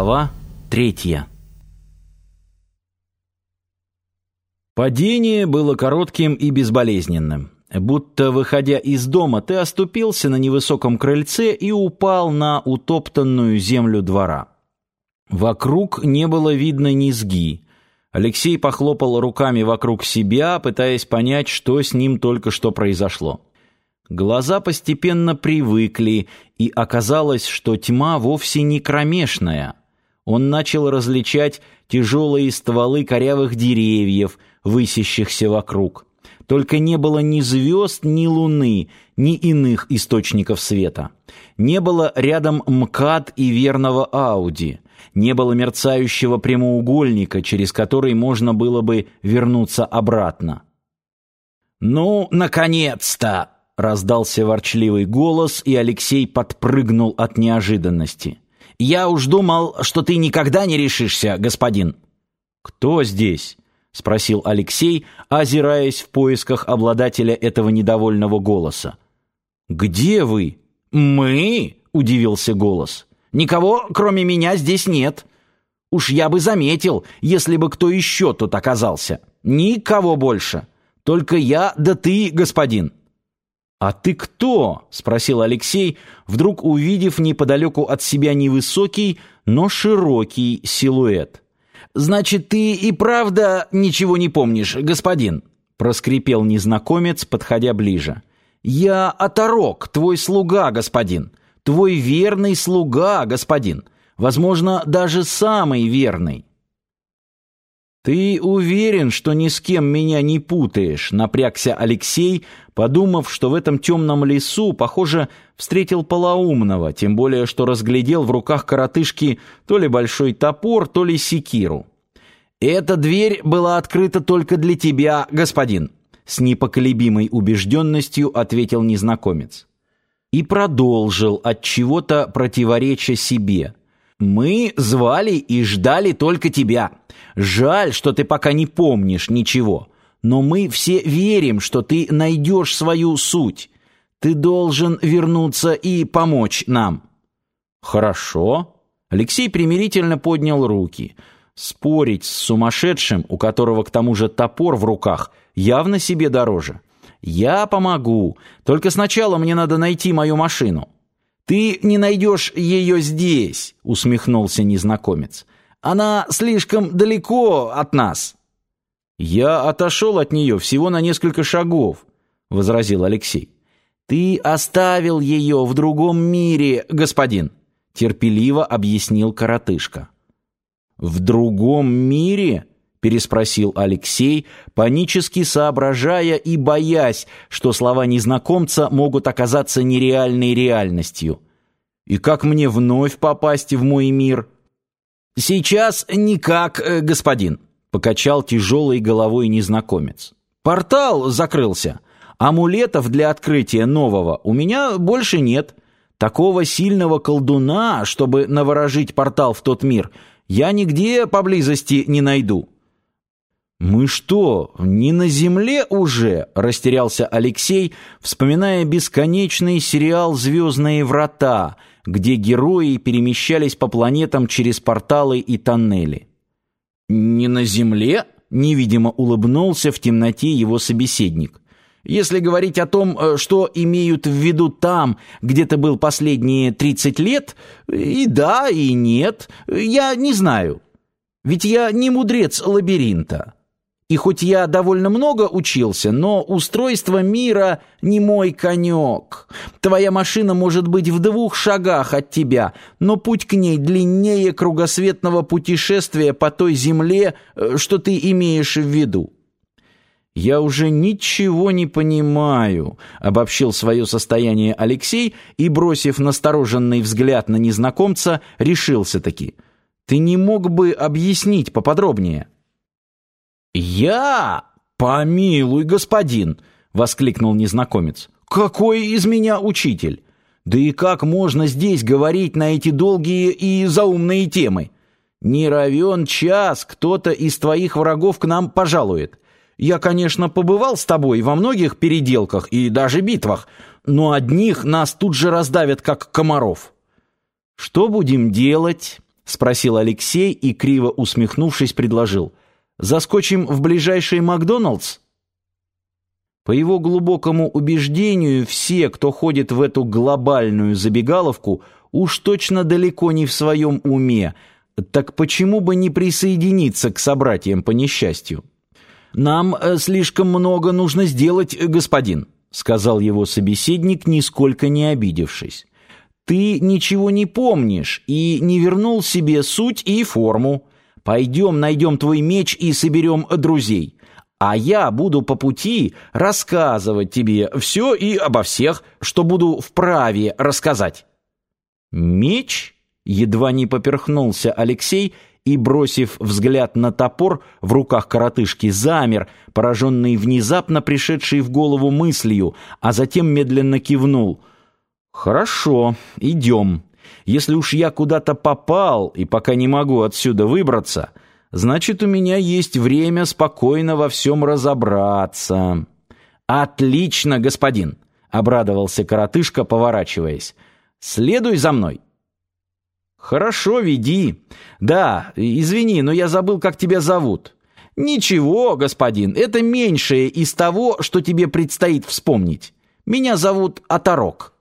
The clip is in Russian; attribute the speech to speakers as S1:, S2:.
S1: Глава третья Падение было коротким и безболезненным. Будто, выходя из дома, ты оступился на невысоком крыльце и упал на утоптанную землю двора. Вокруг не было видно низги. Алексей похлопал руками вокруг себя, пытаясь понять, что с ним только что произошло. Глаза постепенно привыкли, и оказалось, что тьма вовсе не кромешная. Он начал различать тяжелые стволы корявых деревьев, высящихся вокруг. Только не было ни звезд, ни луны, ни иных источников света. Не было рядом МКАД и верного Ауди. Не было мерцающего прямоугольника, через который можно было бы вернуться обратно. «Ну, наконец-то!» Раздался ворчливый голос, и Алексей подпрыгнул от неожиданности. «Я уж думал, что ты никогда не решишься, господин». «Кто здесь?» — спросил Алексей, озираясь в поисках обладателя этого недовольного голоса. «Где вы?» «Мы?» — удивился голос. «Никого, кроме меня, здесь нет. Уж я бы заметил, если бы кто еще тут оказался. Никого больше. Только я да ты, господин». «А ты кто?» — спросил Алексей, вдруг увидев неподалеку от себя невысокий, но широкий силуэт.
S2: «Значит, ты и правда ничего не помнишь, господин?» — проскрипел незнакомец, подходя ближе. «Я оторок, твой слуга, господин. Твой верный слуга, господин. Возможно, даже самый верный».
S1: «Ты уверен, что ни с кем меня не путаешь?» — напрягся Алексей, подумав, что в этом темном лесу, похоже, встретил полоумного, тем более, что разглядел в руках коротышки то ли большой топор, то ли секиру.
S2: «Эта дверь была открыта только для тебя, господин», — с непоколебимой убежденностью ответил незнакомец.
S1: И продолжил от чего-то противореча себе —
S2: мы звали и ждали только тебя. Жаль, что ты пока не помнишь ничего. Но мы все верим, что ты найдешь свою суть. Ты должен вернуться и помочь нам».
S1: «Хорошо». Алексей примирительно поднял руки. Спорить с сумасшедшим, у которого к тому же топор в руках, явно себе дороже. «Я помогу. Только сначала мне надо найти мою машину».
S2: «Ты не найдешь ее здесь», — усмехнулся незнакомец. «Она слишком далеко от нас».
S1: «Я отошел от нее всего на несколько шагов», — возразил Алексей.
S2: «Ты оставил ее в другом мире, господин», — терпеливо объяснил коротышка.
S1: «В другом мире?» Переспросил Алексей, панически соображая и боясь, что слова незнакомца могут оказаться нереальной реальностью. И как мне вновь попасть в мой мир?
S2: Сейчас никак, э, господин, покачал тяжелой головой незнакомец. Портал закрылся. Амулетов для открытия нового у меня больше нет. Такого сильного колдуна, чтобы наворожить портал в тот мир, я нигде поблизости не найду.
S1: «Мы что, не на земле уже?» — растерялся Алексей, вспоминая бесконечный сериал «Звездные врата», где герои перемещались по планетам через порталы и тоннели.
S2: «Не на земле?» — невидимо улыбнулся в темноте его собеседник. «Если говорить о том, э, что имеют в виду там, где ты был последние тридцать лет, и да, и нет, я не знаю. Ведь я не мудрец лабиринта». И хоть я довольно много учился, но устройство мира не мой конек. Твоя машина может быть в двух шагах от тебя, но путь к ней длиннее кругосветного путешествия по той земле, э, что ты имеешь в виду.
S1: «Я уже ничего не понимаю», — обобщил свое состояние Алексей и, бросив настороженный взгляд на незнакомца, решился-таки. «Ты не мог бы объяснить поподробнее?»
S2: «Я? Помилуй, господин!» — воскликнул незнакомец. «Какой из меня учитель? Да и как можно здесь говорить на эти долгие и заумные темы? Не равен час кто-то из твоих врагов к нам пожалует. Я, конечно, побывал с тобой во многих переделках и даже битвах, но одних нас тут же раздавят, как комаров».
S1: «Что будем делать?» спросил Алексей и, криво усмехнувшись, предложил. «Заскочим в ближайший Макдоналдс?» По его глубокому убеждению, все, кто ходит в эту глобальную забегаловку, уж точно далеко не в своем уме. Так почему бы не присоединиться к собратьям по несчастью? «Нам э, слишком много нужно сделать, господин», — сказал его собеседник, нисколько не обидевшись. «Ты ничего не помнишь и не вернул себе суть и форму. Пойдем найдем твой меч и соберем друзей а я буду по пути рассказывать тебе все и обо всех, что буду вправе рассказать». «Меч?» — едва не поперхнулся Алексей и, бросив взгляд на топор в руках коротышки, замер, пораженный внезапно пришедшей в голову мыслью, а затем медленно кивнул. «Хорошо, идем. Если уж я куда-то попал и пока не могу отсюда выбраться...» Значит, у меня есть время спокойно во всем разобраться. Отлично, господин, обрадовался коротышка, поворачиваясь. Следуй за мной. Хорошо, веди. Да, извини, но я забыл, как тебя зовут. Ничего, господин, это меньшее из того, что тебе предстоит вспомнить. Меня зовут Атарок.